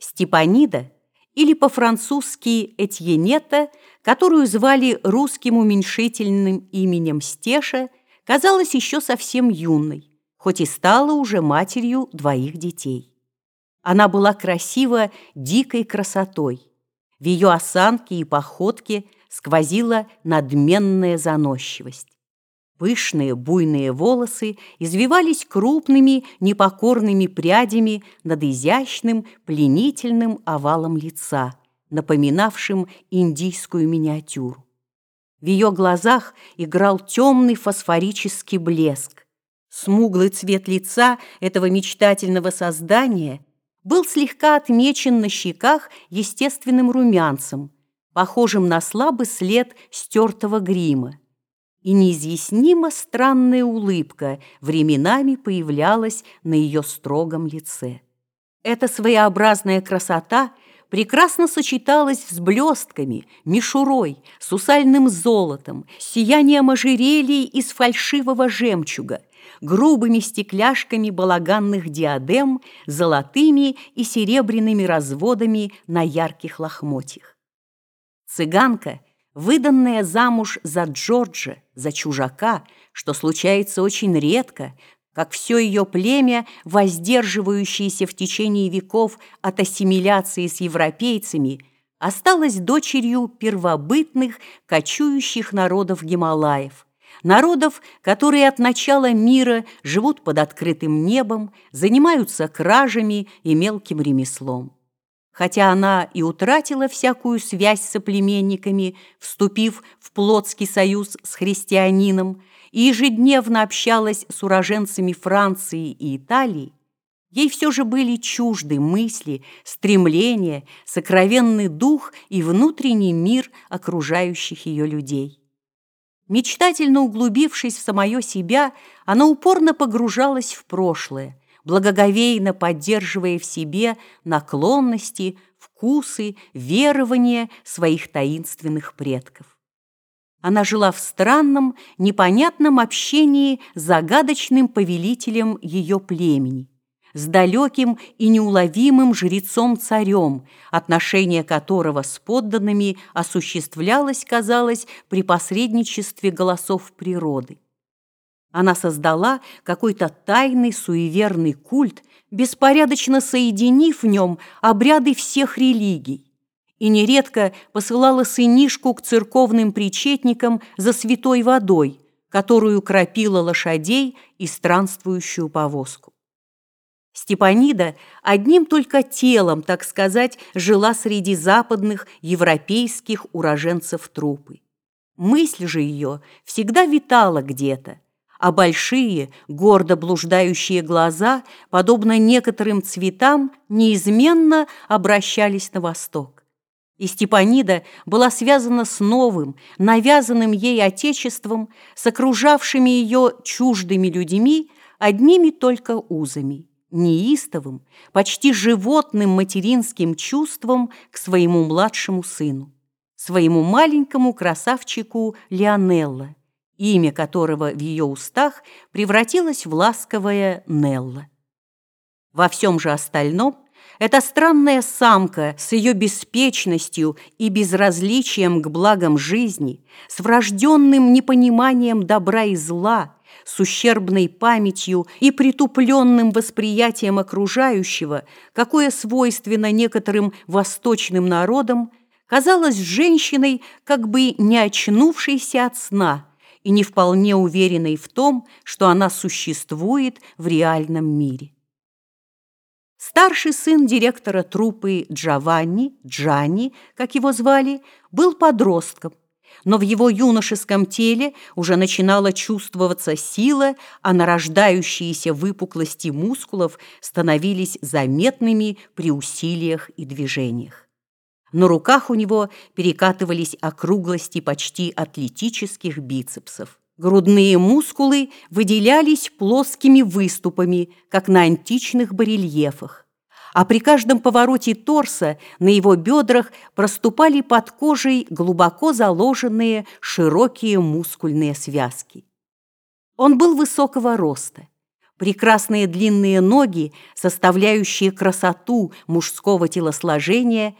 Степанида, или по-французски Этьенета, которую звали русским уменьшительным именем Стеша, казалась еще совсем юной, хоть и стала уже матерью двоих детей. Она была красива дикой красотой. В ее осанке и походке сквозила надменная заносчивость. Пышные буйные волосы извивались крупными непокорными прядями над изящным пленительным овалом лица, напоминавшим индийскую миниатюру. В ее глазах играл темный фосфорический блеск. Смуглый цвет лица этого мечтательного создания был слегка отмечен на щеках естественным румянцем, похожим на слабый след стертого грима и неизъяснимо странная улыбка временами появлялась на ее строгом лице. Эта своеобразная красота прекрасно сочеталась с блестками, мишурой, сусальным золотом, сиянием ожерелий из фальшивого жемчуга, грубыми стекляшками балаганных диадем, золотыми и серебряными разводами на ярких лохмотьях. Цыганка – выданная замуж за Джорджа, за чужака, что случается очень редко, как все ее племя, воздерживающееся в течение веков от ассимиляции с европейцами, осталась дочерью первобытных, кочующих народов Гималаев, народов, которые от начала мира живут под открытым небом, занимаются кражами и мелким ремеслом. Хотя она и утратила всякую связь с соплеменниками, вступив в плотский союз с христианином и ежедневно общалась с уроженцами Франции и Италии, ей все же были чужды мысли, стремления, сокровенный дух и внутренний мир окружающих ее людей. Мечтательно углубившись в самое себя, она упорно погружалась в прошлое, благоговейно поддерживая в себе наклонности, вкусы, верования своих таинственных предков. Она жила в странном, непонятном общении с загадочным повелителем ее племени, с далеким и неуловимым жрецом-царем, отношение которого с подданными осуществлялось, казалось, при посредничестве голосов природы. Она создала какой-то тайный суеверный культ, беспорядочно соединив в нем обряды всех религий, и нередко посылала сынишку к церковным причетникам за святой водой, которую кропила лошадей и странствующую повозку. Степанида одним только телом, так сказать, жила среди западных европейских уроженцев трупы. Мысль же ее всегда витала где-то, а большие, гордо блуждающие глаза, подобно некоторым цветам, неизменно обращались на восток. И Степанида была связана с новым, навязанным ей отечеством, с окружавшими ее чуждыми людьми, одними только узами, неистовым, почти животным материнским чувством к своему младшему сыну, своему маленькому красавчику Леонелло, имя которого в ее устах превратилось в ласковое Нелла. Во всем же остальном эта странная самка с ее беспечностью и безразличием к благам жизни, с врожденным непониманием добра и зла, с ущербной памятью и притупленным восприятием окружающего, какое свойственно некоторым восточным народам, казалась женщиной, как бы не очнувшейся от сна – и не вполне уверенной в том, что она существует в реальном мире. Старший сын директора труппы Джованни, Джанни, как его звали, был подростком, но в его юношеском теле уже начинала чувствоваться сила, а нарождающиеся выпуклости мускулов становились заметными при усилиях и движениях. На руках у него перекатывались округлости почти атлетических бицепсов. Грудные мускулы выделялись плоскими выступами, как на античных барельефах. А при каждом повороте торса на его бедрах проступали под кожей глубоко заложенные широкие мускульные связки. Он был высокого роста. Прекрасные длинные ноги, составляющие красоту мужского телосложения,